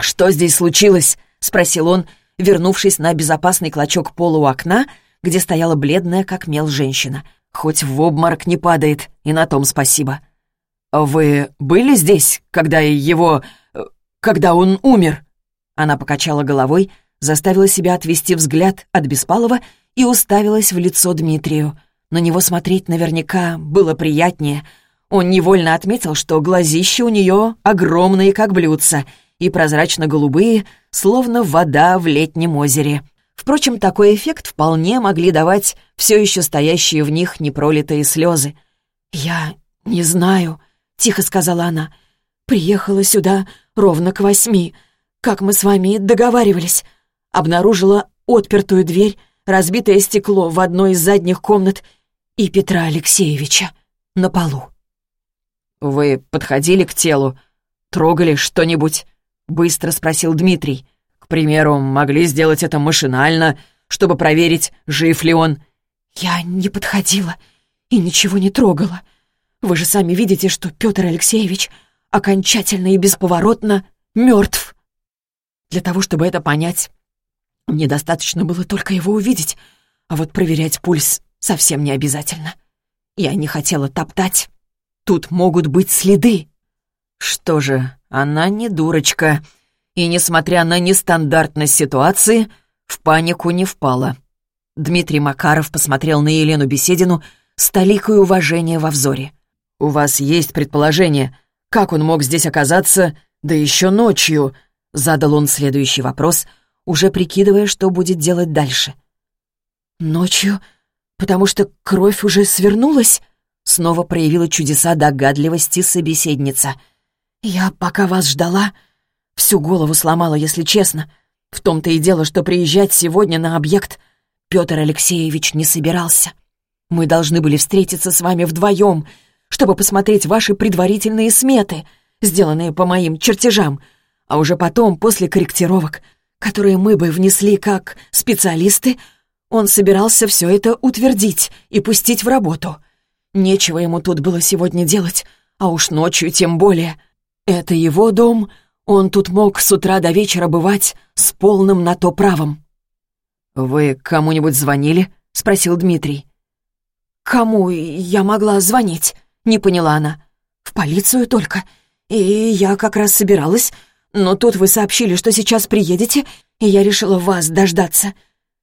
«Что здесь случилось?» — спросил он, вернувшись на безопасный клочок пола у окна, где стояла бледная, как мел, женщина. Хоть в обморок не падает, и на том спасибо. «Вы были здесь, когда его когда он умер?» Она покачала головой, заставила себя отвести взгляд от Беспалова и уставилась в лицо Дмитрию. На него смотреть наверняка было приятнее. Он невольно отметил, что глазища у нее огромные, как блюдца, и прозрачно-голубые, словно вода в летнем озере. Впрочем, такой эффект вполне могли давать все еще стоящие в них непролитые слезы. «Я не знаю», — тихо сказала она. «Приехала сюда ровно к восьми, как мы с вами договаривались. Обнаружила отпертую дверь, разбитое стекло в одной из задних комнат и Петра Алексеевича на полу. «Вы подходили к телу? Трогали что-нибудь?» — быстро спросил Дмитрий. «К примеру, могли сделать это машинально, чтобы проверить, жив ли он?» «Я не подходила и ничего не трогала. Вы же сами видите, что Петр Алексеевич окончательно и бесповоротно мертв. Для того, чтобы это понять, мне достаточно было только его увидеть, а вот проверять пульс совсем не обязательно. Я не хотела топтать. Тут могут быть следы. Что же, она не дурочка, и, несмотря на нестандартность ситуации, в панику не впала. Дмитрий Макаров посмотрел на Елену Беседину с толикой уважения во взоре. «У вас есть предположение, как он мог здесь оказаться, да еще ночью?» Задал он следующий вопрос, уже прикидывая, что будет делать дальше. «Ночью? Потому что кровь уже свернулась?» Снова проявила чудеса догадливости собеседница. «Я, пока вас ждала, всю голову сломала, если честно. В том-то и дело, что приезжать сегодня на объект Петр Алексеевич не собирался. Мы должны были встретиться с вами вдвоем, чтобы посмотреть ваши предварительные сметы, сделанные по моим чертежам, а уже потом, после корректировок, которые мы бы внесли как специалисты, он собирался все это утвердить и пустить в работу. Нечего ему тут было сегодня делать, а уж ночью тем более. Это его дом, он тут мог с утра до вечера бывать с полным на то правом. «Вы кому-нибудь звонили?» — спросил Дмитрий. «Кому я могла звонить?» — не поняла она. «В полицию только. И я как раз собиралась, но тут вы сообщили, что сейчас приедете, и я решила вас дождаться.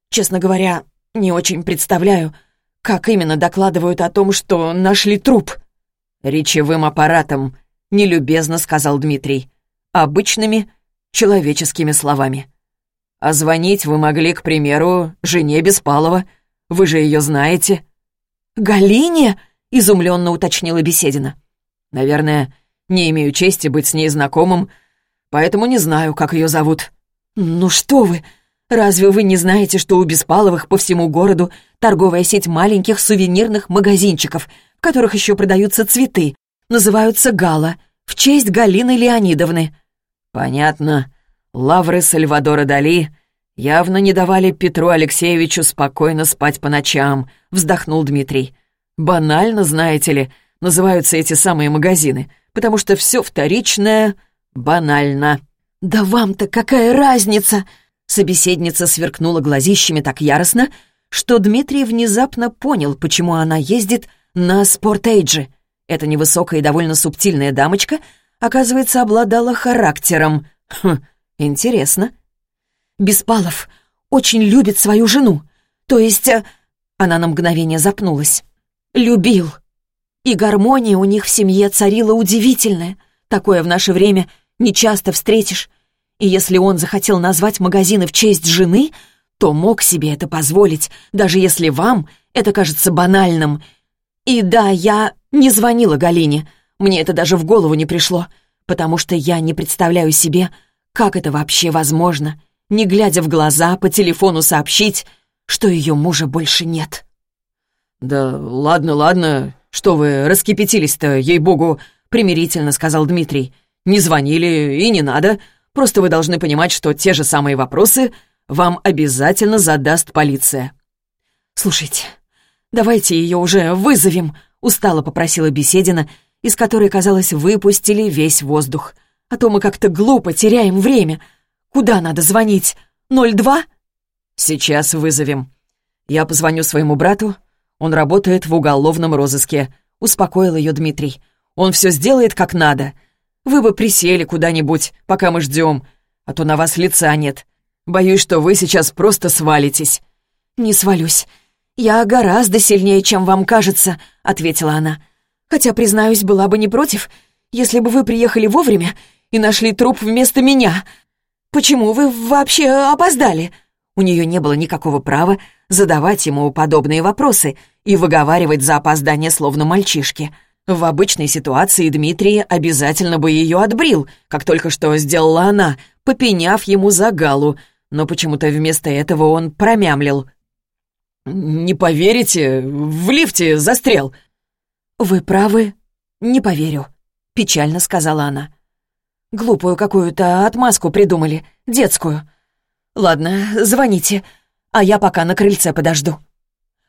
Честно говоря, не очень представляю, как именно докладывают о том, что нашли труп». «Речевым аппаратом», — нелюбезно сказал Дмитрий. «Обычными человеческими словами. А звонить вы могли, к примеру, жене Беспалова. Вы же ее знаете». «Галине?» — изумленно уточнила Беседина. «Наверное, не имею чести быть с ней знакомым, поэтому не знаю, как ее зовут». «Ну что вы! Разве вы не знаете, что у Беспаловых по всему городу торговая сеть маленьких сувенирных магазинчиков, в которых еще продаются цветы, называются «Гала», в честь Галины Леонидовны?» «Понятно. Лавры Сальвадора Дали явно не давали Петру Алексеевичу спокойно спать по ночам», — вздохнул Дмитрий. «Банально, знаете ли, называются эти самые магазины, потому что все вторичное банально». «Да вам-то какая разница?» Собеседница сверкнула глазищами так яростно, что Дмитрий внезапно понял, почему она ездит на спортейджи. Эта невысокая и довольно субтильная дамочка, оказывается, обладала характером. Хм, интересно. Беспалов очень любит свою жену. То есть... Э, она на мгновение запнулась. Любил. И гармония у них в семье царила удивительная. Такое в наше время не часто встретишь. И если он захотел назвать магазины в честь жены, то мог себе это позволить, даже если вам это кажется банальным. И да, я не звонила Галине, мне это даже в голову не пришло, потому что я не представляю себе, как это вообще возможно, не глядя в глаза, по телефону сообщить, что ее мужа больше нет. «Да ладно, ладно, что вы раскипятились-то, ей-богу», — примирительно сказал Дмитрий. Не звонили и не надо. Просто вы должны понимать, что те же самые вопросы вам обязательно задаст полиция». «Слушайте, давайте ее уже вызовем», — устало попросила Беседина, из которой, казалось, выпустили весь воздух. «А то мы как-то глупо теряем время. Куда надо звонить? 02?» «Сейчас вызовем. Я позвоню своему брату. Он работает в уголовном розыске», — успокоил ее Дмитрий. «Он все сделает как надо. Вы бы присели куда-нибудь, пока мы ждем, а то на вас лица нет. Боюсь, что вы сейчас просто свалитесь». «Не свалюсь. Я гораздо сильнее, чем вам кажется», — ответила она. Хотя, признаюсь, была бы не против, если бы вы приехали вовремя и нашли труп вместо меня. Почему вы вообще опоздали?» У нее не было никакого права задавать ему подобные вопросы и выговаривать за опоздание словно мальчишки. В обычной ситуации Дмитрий обязательно бы ее отбрил, как только что сделала она, попеняв ему за галу, но почему-то вместо этого он промямлил. «Не поверите, в лифте застрял». «Вы правы, не поверю», — печально сказала она. «Глупую какую-то отмазку придумали, детскую. Ладно, звоните, а я пока на крыльце подожду».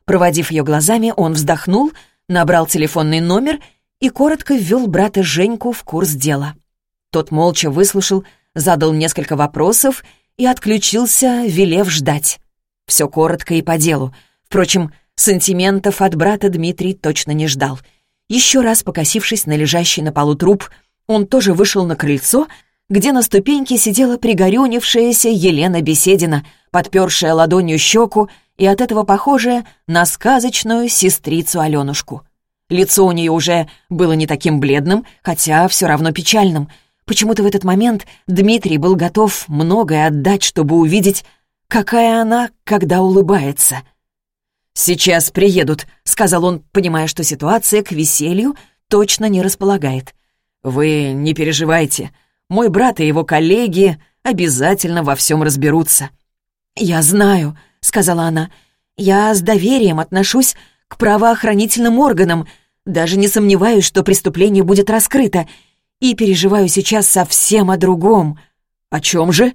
Проводив ее глазами, он вздохнул, набрал телефонный номер и коротко ввел брата Женьку в курс дела. Тот молча выслушал, задал несколько вопросов и отключился, велев ждать. Все коротко и по делу. Впрочем, сантиментов от брата Дмитрий точно не ждал. Еще раз покосившись на лежащий на полу труп, он тоже вышел на крыльцо, где на ступеньке сидела пригорюнившаяся Елена Беседина, подпершая ладонью щеку и от этого похожая на сказочную сестрицу Аленушку. Лицо у нее уже было не таким бледным, хотя все равно печальным. Почему-то в этот момент Дмитрий был готов многое отдать, чтобы увидеть, какая она, когда улыбается. «Сейчас приедут», — сказал он, понимая, что ситуация к веселью точно не располагает. «Вы не переживайте. Мой брат и его коллеги обязательно во всем разберутся». «Я знаю», — сказала она. «Я с доверием отношусь к правоохранительным органам, даже не сомневаюсь, что преступление будет раскрыто, и переживаю сейчас совсем о другом». «О чем же?»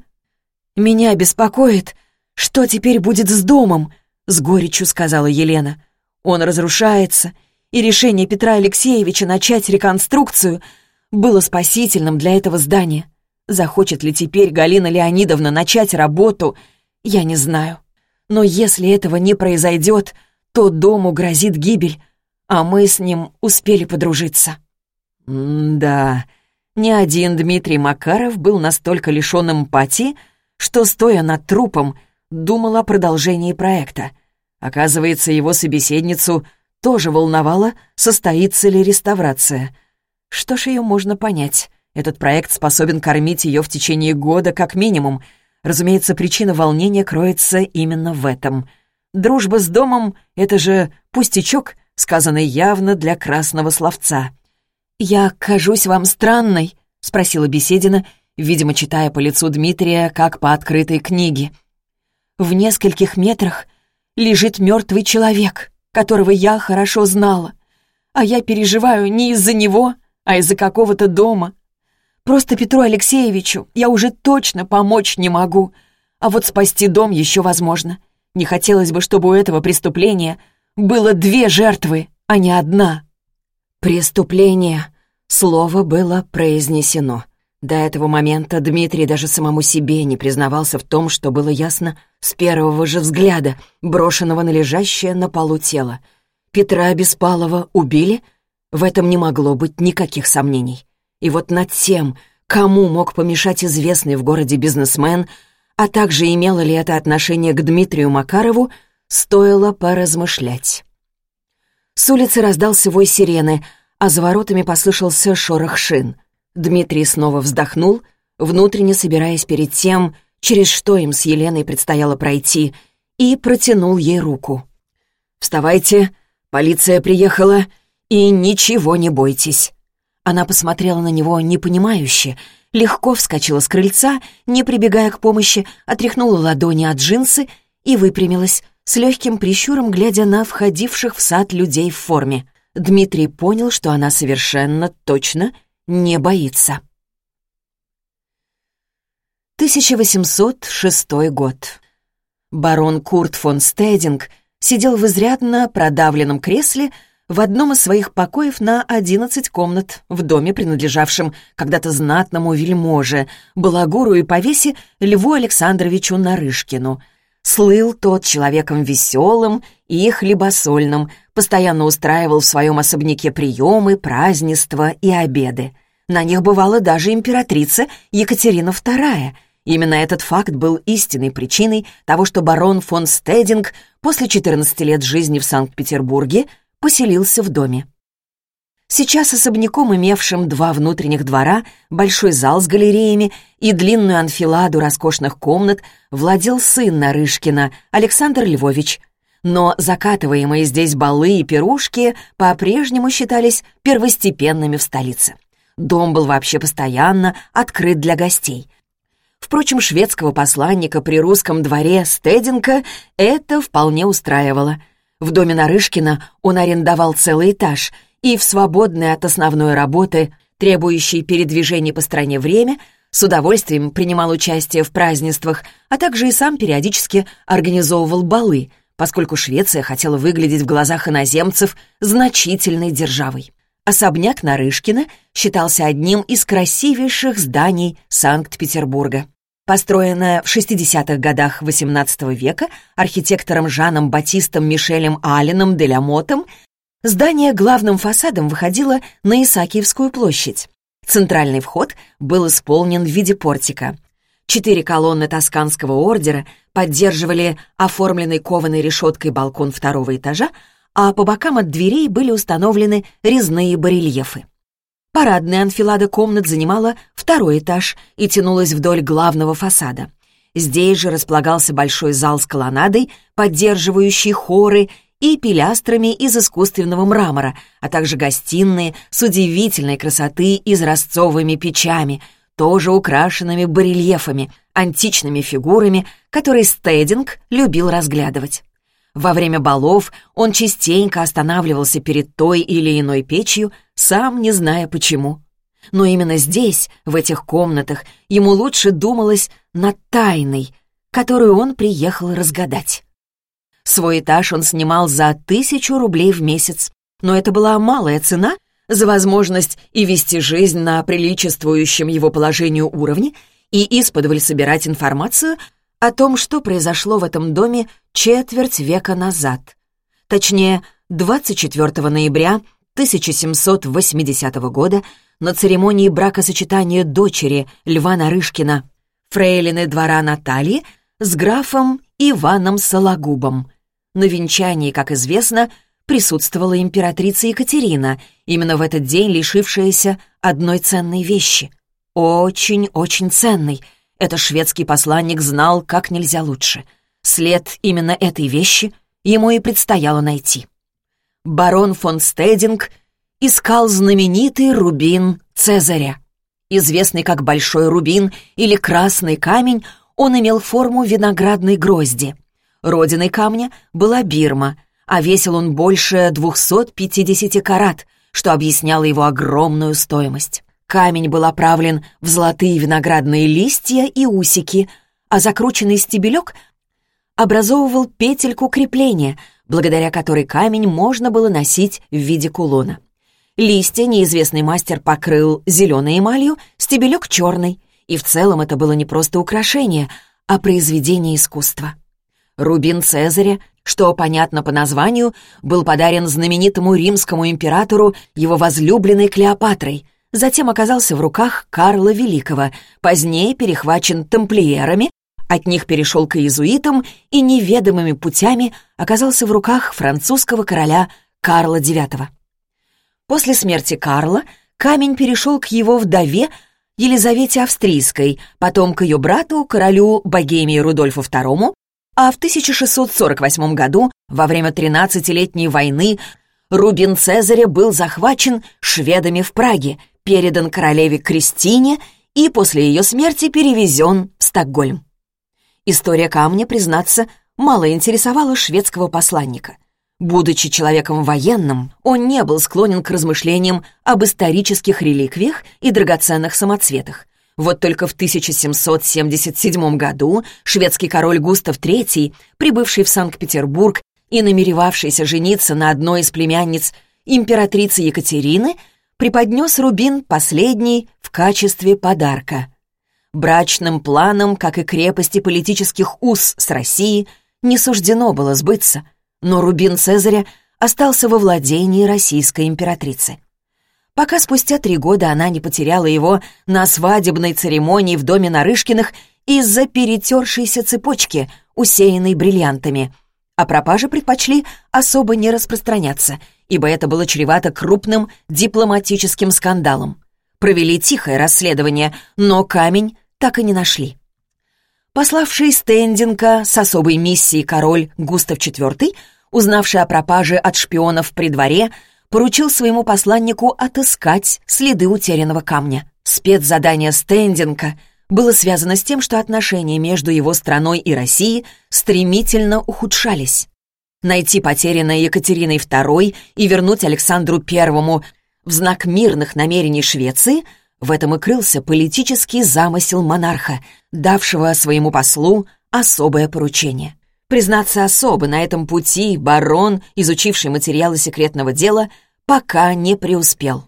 «Меня беспокоит, что теперь будет с домом», — с горечью сказала Елена. «Он разрушается, и решение Петра Алексеевича начать реконструкцию было спасительным для этого здания. Захочет ли теперь Галина Леонидовна начать работу, я не знаю. Но если этого не произойдет, то дому грозит гибель, а мы с ним успели подружиться. М-да, ни один Дмитрий Макаров был настолько лишён эмпатии, что, стоя над трупом, думал о продолжении проекта. Оказывается, его собеседницу тоже волновало, состоится ли реставрация. Что ж, ее можно понять. Этот проект способен кормить ее в течение года как минимум. Разумеется, причина волнения кроется именно в этом. Дружба с домом — это же пустячок, сказанный явно для красного словца. «Я кажусь вам странной?» — спросила Беседина, видимо, читая по лицу Дмитрия, как по открытой книге. «В нескольких метрах лежит мертвый человек, которого я хорошо знала, а я переживаю не из-за него, а из-за какого-то дома. Просто Петру Алексеевичу я уже точно помочь не могу, а вот спасти дом еще возможно. Не хотелось бы, чтобы у этого преступления было две жертвы, а не одна». «Преступление» — слово было произнесено. До этого момента Дмитрий даже самому себе не признавался в том, что было ясно с первого же взгляда, брошенного на лежащее на полу тело. Петра Беспалова убили? В этом не могло быть никаких сомнений. И вот над тем, кому мог помешать известный в городе бизнесмен, а также имело ли это отношение к Дмитрию Макарову, стоило поразмышлять. С улицы раздался вой сирены, а за воротами послышался шорох шин — Дмитрий снова вздохнул, внутренне собираясь перед тем, через что им с Еленой предстояло пройти, и протянул ей руку. «Вставайте, полиция приехала, и ничего не бойтесь». Она посмотрела на него непонимающе, легко вскочила с крыльца, не прибегая к помощи, отряхнула ладони от джинсы и выпрямилась, с легким прищуром глядя на входивших в сад людей в форме. Дмитрий понял, что она совершенно точно не боится. 1806 год. Барон Курт фон Стединг сидел в изрядно продавленном кресле в одном из своих покоев на 11 комнат в доме, принадлежавшем когда-то знатному вельможе, балагуру и повесе Льву Александровичу Нарышкину. Слыл тот человеком веселым и хлебосольным, постоянно устраивал в своем особняке приемы, празднества и обеды. На них бывала даже императрица Екатерина II. Именно этот факт был истинной причиной того, что барон фон Стединг после 14 лет жизни в Санкт-Петербурге поселился в доме. Сейчас особняком, имевшим два внутренних двора, большой зал с галереями и длинную анфиладу роскошных комнат, владел сын Нарышкина, Александр Львович. Но закатываемые здесь балы и пирушки по-прежнему считались первостепенными в столице. Дом был вообще постоянно открыт для гостей. Впрочем, шведского посланника при русском дворе Стединка это вполне устраивало. В доме Нарышкина он арендовал целый этаж — и в свободное от основной работы, требующей передвижений по стране время, с удовольствием принимал участие в празднествах, а также и сам периодически организовывал балы, поскольку Швеция хотела выглядеть в глазах иноземцев значительной державой. Особняк Нарышкина считался одним из красивейших зданий Санкт-Петербурга. Построенное в 60-х годах XVIII века архитектором Жаном Батистом Мишелем Алленом де Лямотом, Здание главным фасадом выходило на Исаакиевскую площадь. Центральный вход был исполнен в виде портика. Четыре колонны Тосканского ордера поддерживали оформленный кованой решеткой балкон второго этажа, а по бокам от дверей были установлены резные барельефы. Парадная анфилада комнат занимала второй этаж и тянулась вдоль главного фасада. Здесь же располагался большой зал с колоннадой, поддерживающий хоры и пилястрами из искусственного мрамора, а также гостиные с удивительной красоты изразцовыми печами, тоже украшенными барельефами, античными фигурами, которые Стединг любил разглядывать. Во время балов он частенько останавливался перед той или иной печью, сам не зная почему. Но именно здесь, в этих комнатах, ему лучше думалось над тайной, которую он приехал разгадать. Свой этаж он снимал за тысячу рублей в месяц. Но это была малая цена за возможность и вести жизнь на приличествующем его положению уровне и исподволь собирать информацию о том, что произошло в этом доме четверть века назад. Точнее, 24 ноября 1780 года на церемонии бракосочетания дочери Льва Нарышкина, фрейлины двора Натальи, с графом Иваном Сологубом. На венчании, как известно, присутствовала императрица Екатерина, именно в этот день лишившаяся одной ценной вещи. Очень-очень ценной. Это шведский посланник знал как нельзя лучше. След именно этой вещи ему и предстояло найти. Барон фон Стединг искал знаменитый рубин Цезаря. Известный как Большой рубин или Красный камень, он имел форму виноградной грозди — Родиной камня была Бирма, а весил он больше 250 карат, что объясняло его огромную стоимость. Камень был оправлен в золотые виноградные листья и усики, а закрученный стебелек образовывал петельку крепления, благодаря которой камень можно было носить в виде кулона. Листья неизвестный мастер покрыл зеленой эмалью, стебелек черный, и в целом это было не просто украшение, а произведение искусства. Рубин Цезаря, что, понятно по названию, был подарен знаменитому римскому императору его возлюбленной Клеопатрой, затем оказался в руках Карла Великого, позднее перехвачен тамплиерами, от них перешел к иезуитам и неведомыми путями оказался в руках французского короля Карла IX. После смерти Карла камень перешел к его вдове Елизавете Австрийской, потом к ее брату, королю Богемии Рудольфу II, а в 1648 году, во время 13-летней войны, Рубин Цезаря был захвачен шведами в Праге, передан королеве Кристине и после ее смерти перевезен в Стокгольм. История камня, признаться, мало интересовала шведского посланника. Будучи человеком военным, он не был склонен к размышлениям об исторических реликвиях и драгоценных самоцветах, вот только в 1777 году шведский король Густав III, прибывший в Санкт-Петербург и намеревавшийся жениться на одной из племянниц императрицы Екатерины, преподнес рубин последний в качестве подарка. Брачным планом, как и крепости политических уз с Россией, не суждено было сбыться, но рубин Цезаря остался во владении российской императрицы пока спустя три года она не потеряла его на свадебной церемонии в доме Нарышкиных из-за перетершейся цепочки, усеянной бриллиантами. О пропаже предпочли особо не распространяться ибо это было чревато крупным дипломатическим скандалом. Провели тихое расследование, но камень так и не нашли. Пославший Стендинга с особой миссией король Густав IV, узнавший о пропаже от шпионов при дворе, поручил своему посланнику отыскать следы утерянного камня. Спецзадание Стендинга было связано с тем, что отношения между его страной и Россией стремительно ухудшались. Найти потерянное Екатериной II и вернуть Александру I в знак мирных намерений Швеции – в этом и крылся политический замысел монарха, давшего своему послу особое поручение. Признаться особо на этом пути барон, изучивший материалы секретного дела, пока не преуспел.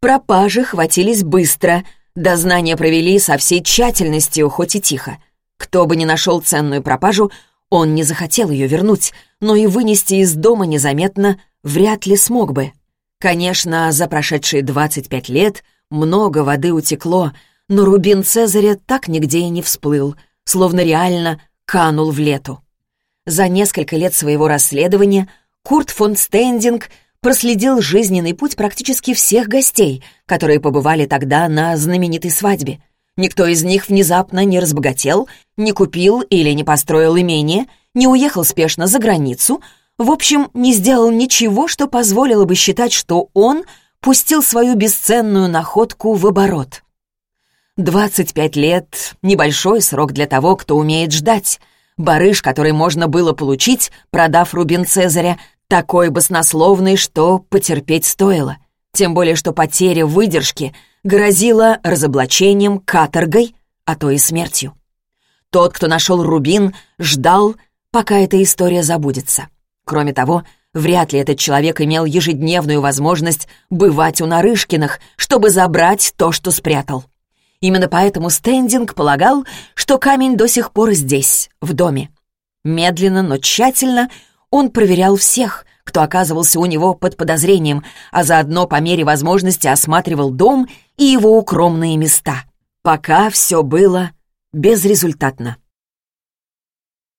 Пропажи хватились быстро, дознание провели со всей тщательностью, хоть и тихо. Кто бы ни нашел ценную пропажу, он не захотел ее вернуть, но и вынести из дома незаметно вряд ли смог бы. Конечно, за прошедшие 25 лет много воды утекло, но рубин Цезаря так нигде и не всплыл, словно реально канул в лету. За несколько лет своего расследования Курт фон Стендинг проследил жизненный путь практически всех гостей, которые побывали тогда на знаменитой свадьбе. Никто из них внезапно не разбогател, не купил или не построил имение, не уехал спешно за границу, в общем, не сделал ничего, что позволило бы считать, что он пустил свою бесценную находку в оборот. 25 лет — небольшой срок для того, кто умеет ждать. Барыш, который можно было получить, продав Рубин Цезаря, такой баснословный, что потерпеть стоило. Тем более, что потеря выдержки грозила разоблачением, каторгой, а то и смертью. Тот, кто нашел Рубин, ждал, пока эта история забудется. Кроме того, вряд ли этот человек имел ежедневную возможность бывать у Нарышкиных, чтобы забрать то, что спрятал. Именно поэтому Стендинг полагал, что камень до сих пор здесь, в доме. Медленно, но тщательно он проверял всех, кто оказывался у него под подозрением, а заодно по мере возможности осматривал дом и его укромные места. Пока все было безрезультатно.